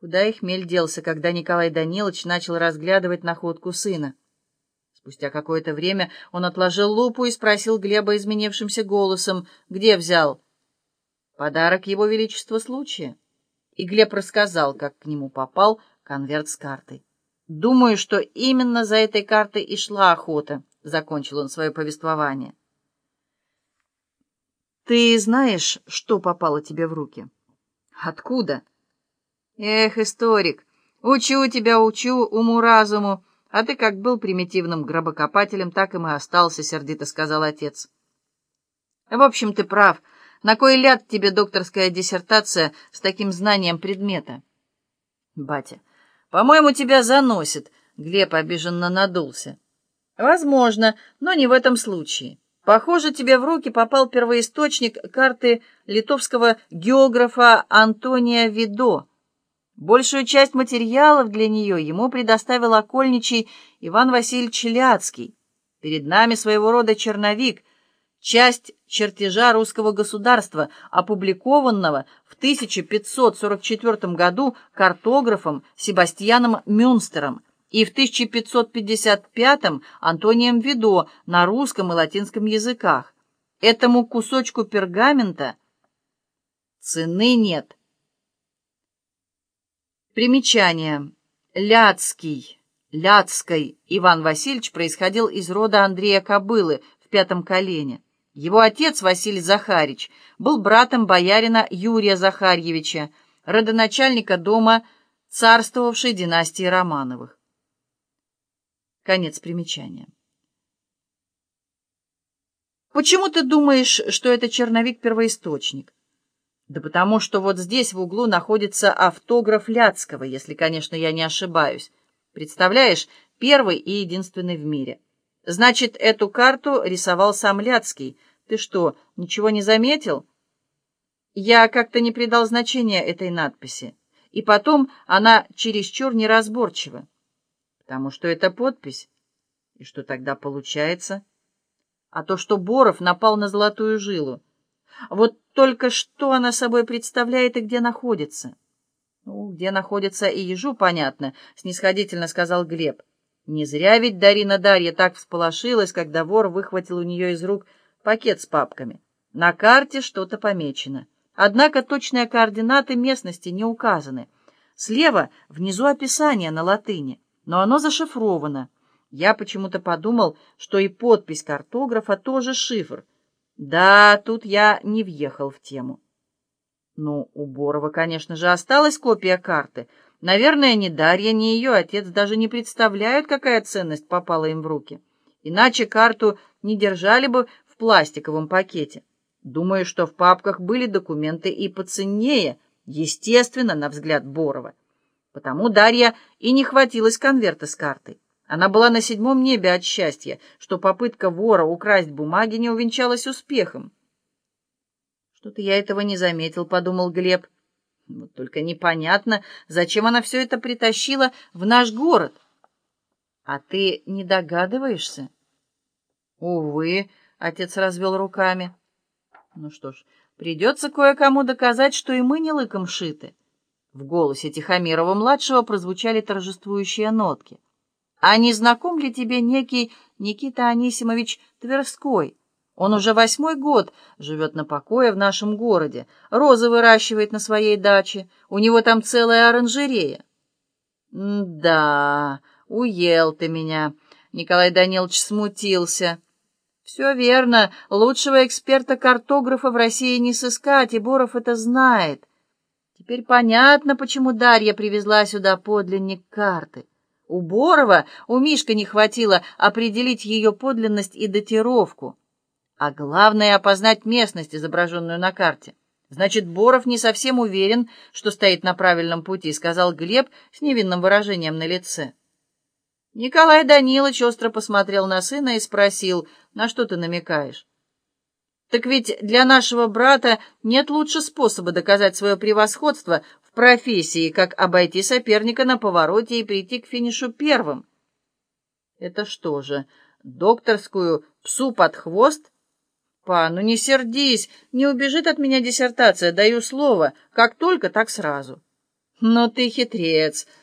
Куда их мель делся, когда Николай Данилович начал разглядывать находку сына? Спустя какое-то время он отложил лупу и спросил Глеба изменившимся голосом, где взял. Подарок его величества случая. И Глеб рассказал, как к нему попал конверт с картой. «Думаю, что именно за этой картой и шла охота», — закончил он свое повествование. «Ты знаешь, что попало тебе в руки?» «Откуда?» «Эх, историк, учу тебя, учу уму-разуму, а ты как был примитивным гробокопателем, так им и остался», — сердито сказал отец. «В общем, ты прав. На кой ляд тебе докторская диссертация с таким знанием предмета?» «Батя, по-моему, тебя заносит», — Глеб обиженно надулся. «Возможно, но не в этом случае. Похоже, тебе в руки попал первоисточник карты литовского географа Антония Видо». Большую часть материалов для нее ему предоставил окольничий Иван Васильевич Ляцкий. Перед нами своего рода черновик, часть чертежа русского государства, опубликованного в 1544 году картографом Себастьяном Мюнстером и в 1555 Антонием Видо на русском и латинском языках. Этому кусочку пергамента цены нет. Примечание. Ляцкий, Ляцкой Иван Васильевич происходил из рода Андрея Кобылы в пятом колене. Его отец, Василий Захарич, был братом боярина Юрия Захарьевича, родоначальника дома царствовавшей династии Романовых. Конец примечания. Почему ты думаешь, что это черновик-первоисточник? Да потому что вот здесь в углу находится автограф Ляцкого, если, конечно, я не ошибаюсь. Представляешь, первый и единственный в мире. Значит, эту карту рисовал сам Ляцкий. Ты что, ничего не заметил? Я как-то не придал значения этой надписи. И потом она чересчур неразборчива. Потому что это подпись. И что тогда получается? А то, что Боров напал на золотую жилу. Вот только что она собой представляет и где находится. Ну, где находится и ежу, понятно, снисходительно сказал Глеб. Не зря ведь Дарина Дарья так всполошилась, когда вор выхватил у нее из рук пакет с папками. На карте что-то помечено. Однако точные координаты местности не указаны. Слева внизу описание на латыни, но оно зашифровано. Я почему-то подумал, что и подпись картографа тоже шифр — да, тут я не въехал в тему. Ну, у Борова, конечно же, осталась копия карты. Наверное, ни Дарья, ни ее отец даже не представляют, какая ценность попала им в руки. Иначе карту не держали бы в пластиковом пакете. Думаю, что в папках были документы и поценнее, естественно, на взгляд Борова. Потому Дарья и не хватилась конверта с картой. Она была на седьмом небе от счастья, что попытка вора украсть бумаги не увенчалась успехом. «Что-то я этого не заметил», — подумал Глеб. «Вот только непонятно, зачем она все это притащила в наш город. А ты не догадываешься?» «Увы», — отец развел руками. «Ну что ж, придется кое-кому доказать, что и мы не лыком шиты». В голосе Тихомирова-младшего прозвучали торжествующие нотки. А не знаком ли тебе некий Никита Анисимович Тверской? Он уже восьмой год живет на покое в нашем городе, розы выращивает на своей даче, у него там целая оранжерея. «Да, уел ты меня», — Николай Данилович смутился. «Все верно, лучшего эксперта-картографа в России не сыскать, и Боров это знает. Теперь понятно, почему Дарья привезла сюда подлинник карты». У Борова у Мишка не хватило определить ее подлинность и датировку. А главное — опознать местность, изображенную на карте. Значит, Боров не совсем уверен, что стоит на правильном пути, сказал Глеб с невинным выражением на лице. Николай Данилович остро посмотрел на сына и спросил, на что ты намекаешь? Так ведь для нашего брата нет лучше способа доказать свое превосходство профессии, как обойти соперника на повороте и прийти к финишу первым. Это что же, докторскую псу под хвост? Па, ну не сердись, не убежит от меня диссертация, даю слово, как только, так сразу. «Но ты хитрец»,